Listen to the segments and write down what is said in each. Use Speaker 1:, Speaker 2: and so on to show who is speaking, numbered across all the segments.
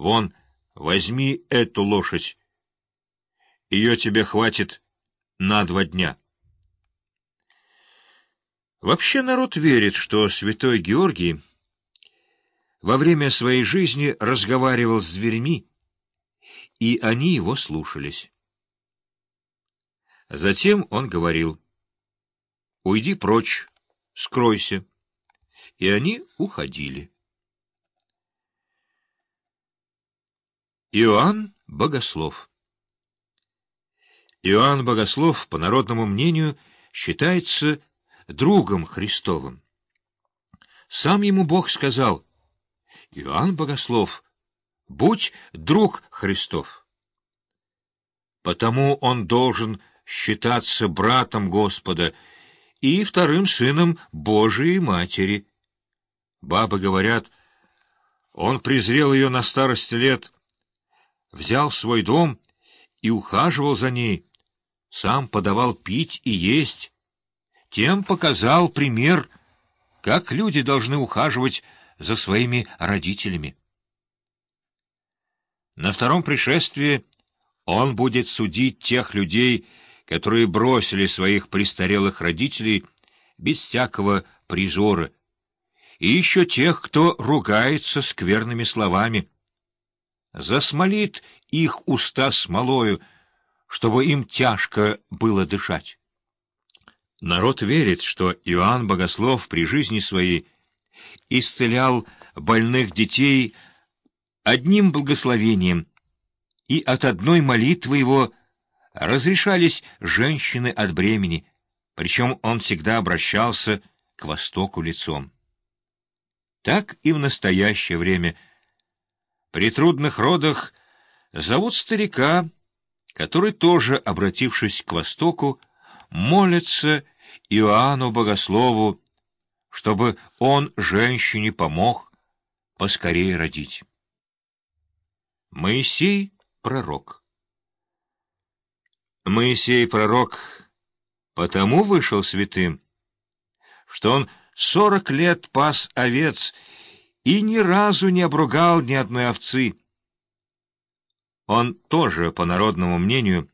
Speaker 1: Вон, возьми эту лошадь. Ее тебе хватит на два дня. Вообще народ верит, что святой Георгий во время своей жизни разговаривал с дверьми, и они его слушались. Затем он говорил, «Уйди прочь, скройся», и они уходили. Иоанн Богослов Иоанн Богослов, по народному мнению, считается другом Христовым. Сам ему Бог сказал, «Иоанн Богослов, будь друг Христов». Потому он должен считаться братом Господа и вторым сыном Божией Матери. Бабы говорят, он презрел ее на старости лет — взял свой дом и ухаживал за ней, сам подавал пить и есть, тем показал пример, как люди должны ухаживать за своими родителями. На втором пришествии он будет судить тех людей, которые бросили своих престарелых родителей без всякого призора, и еще тех, кто ругается скверными словами засмолит их уста смолою, чтобы им тяжко было дышать. Народ верит, что Иоанн Богослов при жизни своей исцелял больных детей одним благословением, и от одной молитвы его разрешались женщины от бремени, причем он всегда обращался к востоку лицом. Так и в настоящее время — при трудных родах зовут старика, который, тоже обратившись к востоку, молится Иоанну Богослову, чтобы он женщине помог поскорее родить. Моисей — пророк. Моисей — пророк, потому вышел святым, что он сорок лет пас овец и ни разу не обругал ни одной овцы. Он тоже, по народному мнению,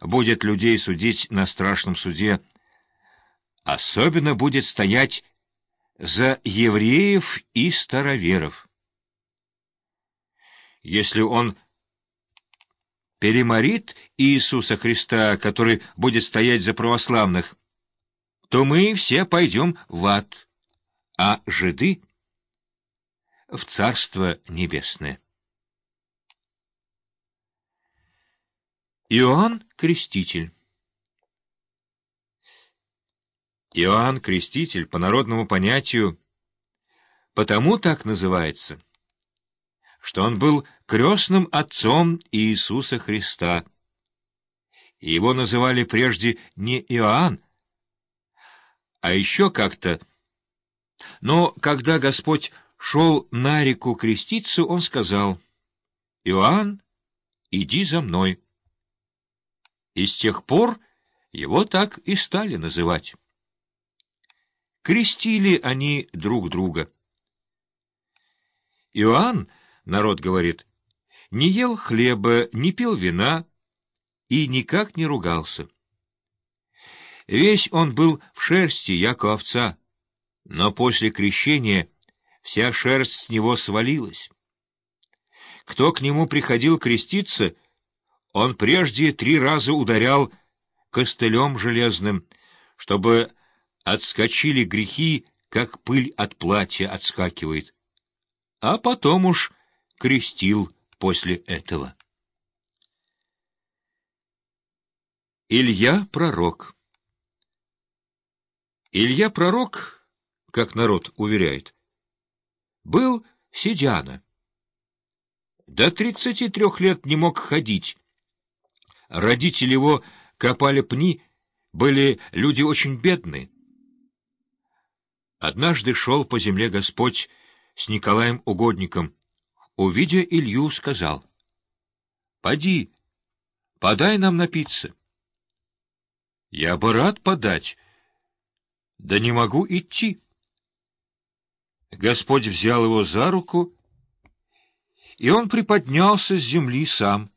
Speaker 1: будет людей судить на страшном суде, особенно будет стоять за евреев и староверов. Если он переморит Иисуса Христа, который будет стоять за православных, то мы все пойдем в ад, а жиды — в Царство Небесное. Иоанн Креститель Иоанн Креститель, по народному понятию, потому так называется, что он был крестным отцом Иисуса Христа. его называли прежде не Иоанн, а еще как-то. Но когда Господь шел на реку креститься, он сказал, «Иоанн, иди за мной». И с тех пор его так и стали называть. Крестили они друг друга. Иоанн, народ говорит, не ел хлеба, не пил вина и никак не ругался. Весь он был в шерсти, яко овца, но после крещения вся шерсть с него свалилась. Кто к нему приходил креститься, он прежде три раза ударял костылем железным, чтобы отскочили грехи, как пыль от платья отскакивает. А потом уж крестил после этого. Илья Пророк Илья Пророк, как народ уверяет, был Сидяна. До тридцати трех лет не мог ходить. Родители его копали пни, были люди очень бедные. Однажды шел по земле Господь с Николаем Угодником. Увидя Илью, сказал, «Поди, подай нам напиться». «Я бы рад подать, да не могу идти». Господь взял его за руку и он приподнялся с земли сам.